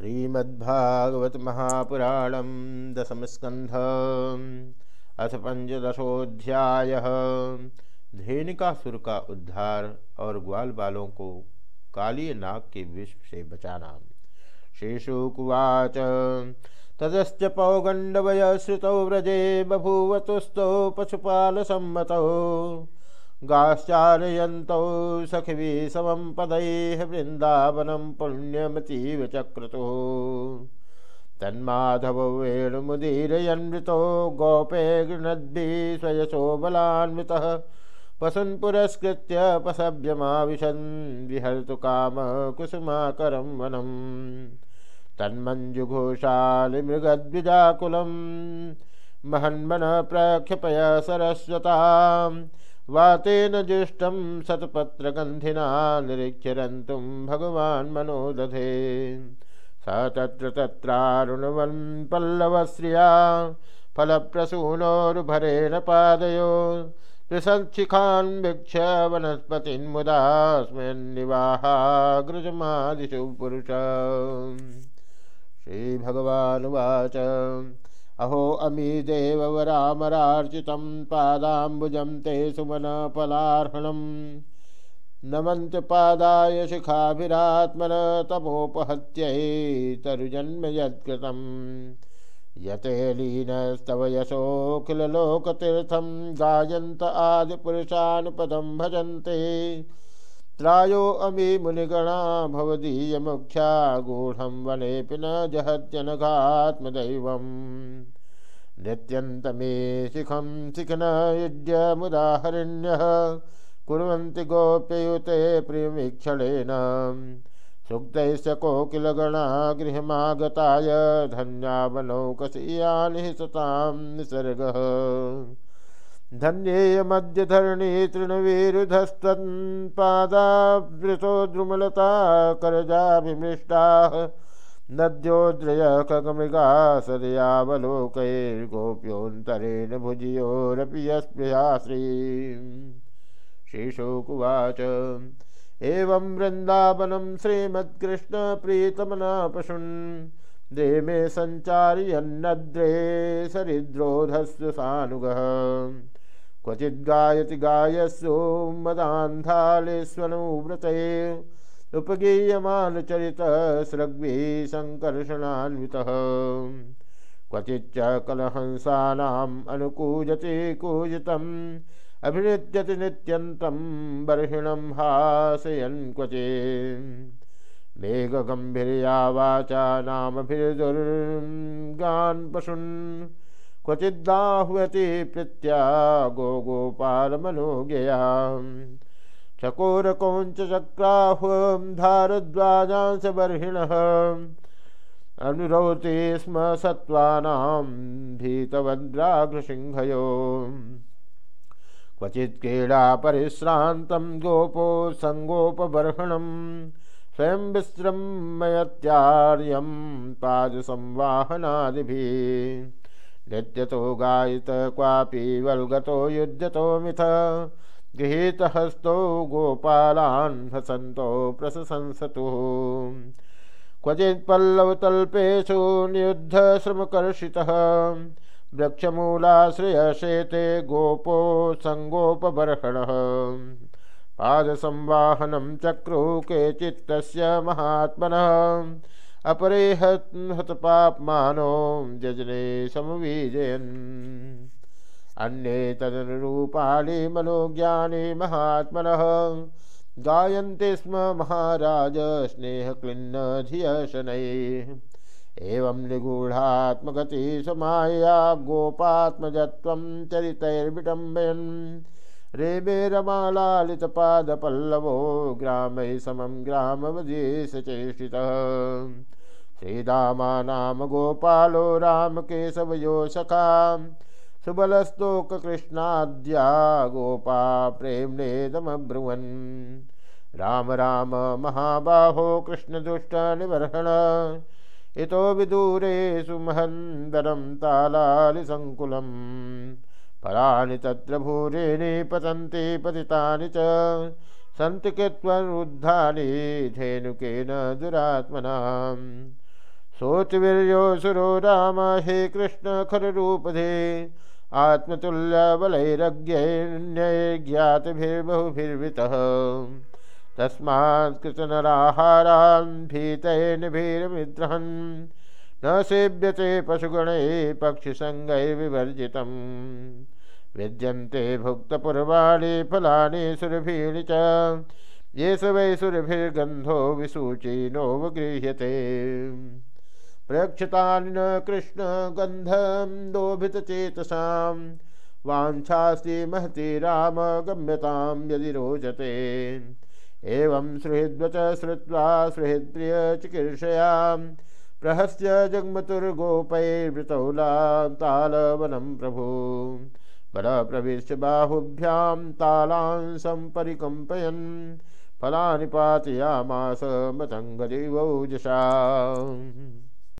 श्रीमद्भागवत महापुराणम दशम स्कंध अथ पंचदशोध्याय धेनिकासुर का उद्धार और ग्वाल बालों को काली नाग के विष से बचाना। शेषुकुवाच, तदश्च पौगंडवय श्रुतौ व्रजे बभूवतुस्तौ पशुपाल सम्मतौ गाश्चारयन्तौ सखिभि समं पदैः वृन्दावनं पुण्यमतीव चक्रतुः। तन्माधवो वेणुमुदीरयन्वितो गोपे गृणद्भिः स्वयशो बलान्वितः पशुन् पुरस्कृत्य पशव्यमाविशन् विहर्तु कामकुसुमाकरं वनम् तन्मञ्जुघोषालिमृगद्विजाकुलं महन्मन प्रक्षपय सरस्वताम् वातेन जुष्टं शतपत्रगन्धिना निरीक्षरन्तुं भगवान् मनोदधे। स तत्र तत्रारुणवन् पल्लवश्रिया, फलप्रसूनोर्भरेण पादयो। त्रिसञ्चिखान् वीक्ष वनस्पतिन्मुदा स्मयन्निवाहागृजमादिषु पुरुष। श्रीभगवानुवाच। अहो अमी देववरामरार्चितं पादाम्बुजं ते सुमनफलार्हणं नमन्त पादाय शिखाभिरात्मन तमोपहत्यै तरुजन्म यत्कृतं यते लीन लीनस्तव यशोऽखिललोकतीर्थं गायन्त आदिपुरुषानुपदं भजन्ते। त्रायो अमी मुनिगणा भवदीयमुख्या गूढं वने न जहत्यनघात्मदैवम् नित्यन्तमे शिखं शिखन युज्य मुदाहरिण्यः, कुर्वन्ति गोप्ययुते प्रियमीक्षणेन सुप्तैश्च कोकिलगणा गृहमागताय, धन्यावनौकसीयानि सतां निसर्गः। धन्येयमद्य धरणी तृणवीरुधस्तन्पादावृतो द्रुमलता करजाभिमृष्टाः नद्योद्रय खगमृगा सदयावलोकैर्गोप्योऽन्तरेण भुजियोरपि यस्पृहा श्रीं श्रीशोकुवाच। एवं वृन्दावनं श्रीमत्कृष्णप्रीतमना पशुन् देमे सञ्चार्यन्नद्रे सरिद्रोधस्व सानुगः। क्वचिद्गायति गायस्यो मदान्धालेष्वनुव्रते उपगीयमानचरितस्रग्भिः सङ्कर्षणान्वितः क्वचिच्च कलहंसानाम् अनुकूजति कूजितम्, अभिनृत्यति नित्यन्तं बर्हिणं हासयन् क्वचित्। मेघगम्भीर्या वाचा नामभिर्दुर्गान् पशुन् क्वचिदाह्वति प्रीत्या गो गोपालमनोज्ञया चकोरकौञ्चक्राह्वं धारद्वाजांस बर्हिणः अनुरौति स्म सत्त्वानां भीतवद्राघ्रसिंहयो क्वचित् क्रीडा परिश्रान्तं गोपो सङ्गोपबर्हणम् स्वयं विश्रम्यत्यार्यं पादसंवाहनादिभिः। नित्यतो गायित क्वापि वल्गतो युध्यतो मिथ। गृहीतहस्तो गोपालान् हसन्तो प्रशंसतुः क्वचित्पल्लवतल्पेषु नियुद्धश्रमकर्षितः वृक्षमूलाश्रयशेते गोपो सङ्गोपबर्हणः। पादसंवाहनं चक्रुः केचित्तस्य महात्मनः। अपरे हतपाप्मानो जजने समवीजयन्। अन्ये तदनुरूपाणि मनोज्ञानि महात्मनः। गायन्ते स्म महाराज स्नेहक्लिन्नधिय शनैः एवं निगूढात्मगति समाया गोपात्मजत्वं चरितैर्विडम्बयन् रेमे रमालालितपादपल्लवो ग्रामै समं ग्रामवदेशचेष्टितः श्रीरामा नाम गोपालो रामकेशवयो सखा सुबलस्तोककृष्णाद्या गोपा प्रेम्णेदमब्रुवन् राम राम महाबाहो कृष्णदुष्टनिबर्हण इतो विदूरे सुमहन्दरं तालालिसङ्कुलम् फलानि तत्र भूरेणि पतन्ति पतितानि च। सन्ति कृत्वरुद्धानि धेनुकेन दुरात्मनाम् सोचवीर्यो सुरो राम, हे कृष्ण खर रूपधे आत्मतुल्य बलैरज्ञैर्ज्ञातभिर्बहुभिर्वृतः तस्मात् कृतनराहारान् भीतैर्न भीरमिद्रहन् न सेव्यते पशुगणैः पक्षिसङ्गैर्विवर्जितम् विद्यन्ते भुक्तपूर्वाणि फलानि सुरभीणि च। ये स वै सुरभिर्गन्धो विसूचीनोपगृह्यते प्रक्षतानि न कृष्णगन्धं लोभितचेतसां वाञ्छास्ति महति राम गम्यतां यदि रोचते। एवं सुहृद्वच श्रुत्वा सुहृद्प्रियचिकीर्षयां प्रहस्य जग्मतुर्गोपैर्वृतौलान्तालवनं प्रभु। बलप्रविश्य बाहुभ्यां तालांसं परिकम्पयन् फलानि पातयामास मतङ्गदिवौजसा